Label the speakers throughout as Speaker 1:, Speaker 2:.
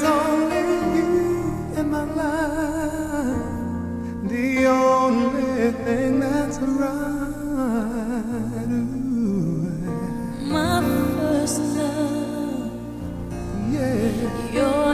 Speaker 1: It's only you in my life, the only thing that's right.
Speaker 2: My first love,
Speaker 1: yeah.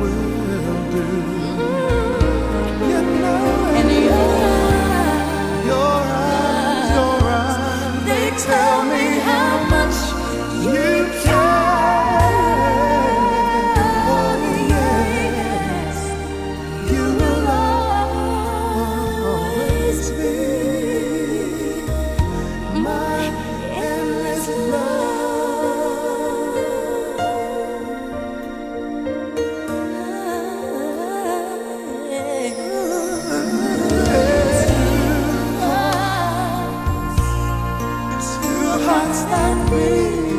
Speaker 1: will. hearts that beat.